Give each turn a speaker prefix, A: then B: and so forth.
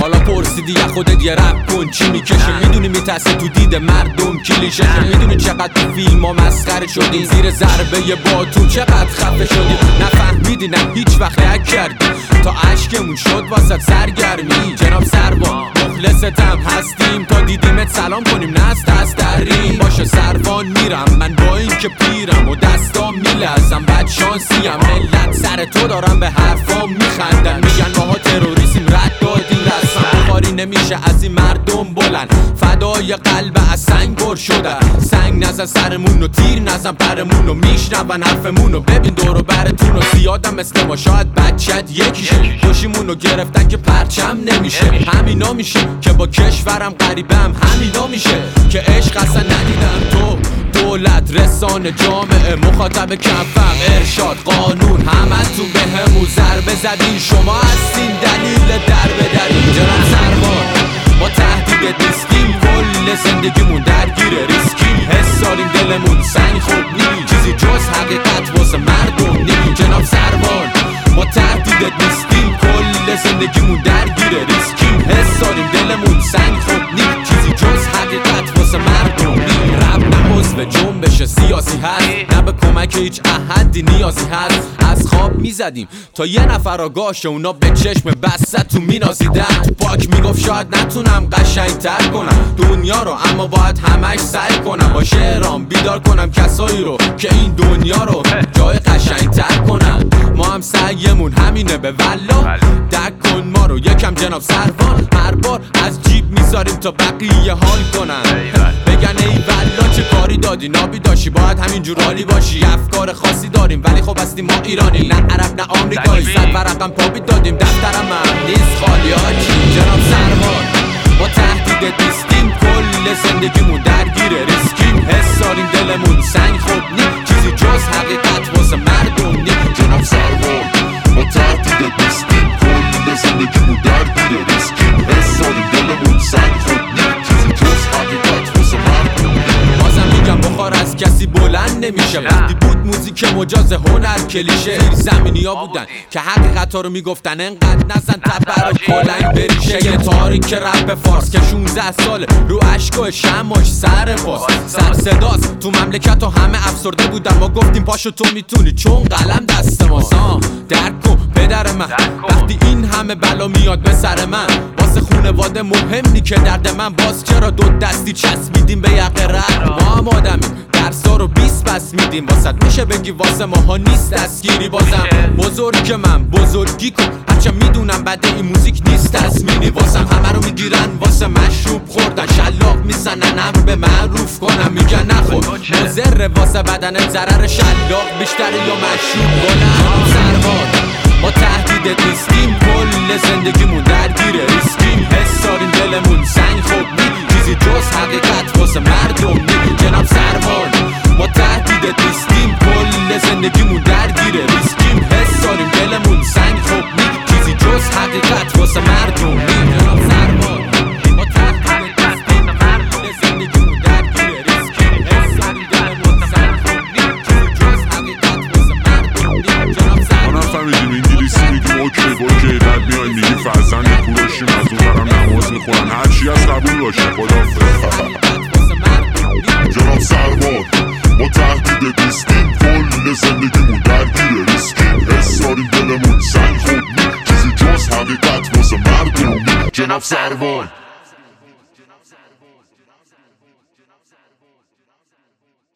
A: حالا پرسیدی یه خودت یه رب کن چی می‌کشه؟ می‌دونی میترسه تو دید مردم کلیشه می‌دونی چقدر تو فیلم ها مسخره شدی؟ زیر ضربه باتون چقدر خفه شدی؟ نفهمیدی نه. هیچ وقت نک کردی. تا عشقمون شد واسه سرگرمی. جناب سربان مخلصتم. هستیم. تا دیدیمت سلام کنیم نه از دریم. باشه سروان میرم. من با این که پیرم و دستام میلزم بد شانسیم. ملت سر تو دارم به حرفام میخندن میگن ماها تروریسیم نمیشه از این مردم بلند. فدای قلب از سنگ بر شده. سنگ نزن سرمون و تیر نزن پرمون و میشنون حرفمون و ببین دورو برتون و زیادم مثل ما. شاید بچت یکیشه. خوشیمون رو گرفتن که پرچم نمیشه. همینا میشه که با کشورم قریبم همینا میشه که عشق اصلا ندیدم. تو دولت رسانه جامعه مخاطب کفم ارشاد قانون. همه تو به همو ضربه زدین. شما هستین دلیل در کل زندگیمون درگیر ریسکیم حس دلمون سنگ خوب نی چیزی جز حقیقت واسه مردم نی جناب سربان ما تهدیدت نیستیم. کل زندگیمون درگیر ریسکیم حس داریم دلمون سنگ خوب نی چیزی جز حقیقت واسه مردم نی رب نه جنبش سیاسی هست. نه به کمک هیچ احدی نیازی هست. از می‌زدیم. تا یه نفر آگاش اونا به چشم بسته تو مینازیدن. تو پاک می‌گفت شاید نتونم قشنگ تر کنم. دنیا رو اما باید همش سعی کنم. با شعرام بیدار کنم کسایی رو که این دنیا رو جای قشنگ تر کنم ما هم سعیمون همینه به ولا دک کن ما رو یکم جناب سروان. هر بار از جیب می‌ذاریم تا بقیه حال کنن. بگن جورانی باشی. افکار خاصی داریم ولی خب هستیم ما ایرانی نه عرب نه آمریکایی. صد ورقم پابی دادیم. دفترم هم نیست خالی آجی. جناب سروان ما تهدیدت نیستیم کل زندگیمون درگیر ریسکیم. حس داریم دلمون سنگ بلند نمیشه. وقتی بود موزیک مجاز هنر کلیشه. زیر زمینی ها بودن که حقیقت ها رو می‌گفتن. انقدر نزن تبر و کلنگ بریشه. یه تاریک رپ فارس که 16 ساله. رو عشق و شماش سر پاس. سر صداست. تو مملکت و همه افسرده بودن. ما گفتیم پاشو تو می‌تونی. چون قلم دست ماست. درک کن. پدر من. وقتی این همه بلا میاد به سر من واسه خونواده مهم نی که درد من باز چرا دو دستی چسبیدیم به یقه رد؟ ما هم آدمیم. درسا رو بیست بس میدیم. واسه میشه بگی واسه ماها نیست دستگیری بازم. بزرگ من بزرگی کن. هرچه می‌دونم بعد این موزیک نیست تصمینی واسم همه رو می‌گیرن واسه مشروب خوردن. شلاق می‌زنن به معروف کنم میگن نخور. مزر واسه بدن ضرر شلاق بیشتر یا مشروب. زندگیمون درگیر ریسکیم. حس داریم دلمون سنگ خوب نی چیزی جز حقیقت واسه مردم نی جناب سربان ما تهدیدت نیستیم. کل زندگیمون
B: می‌خونن هرچی از قبول باشه خدافظ جناب سروان ما تهدیدت نیستیم کل زندگیمون درگیر ریسکیم حس داریم دلمون سنگ نی چیزی جز حقیقت واسه مردم نی جناب سروان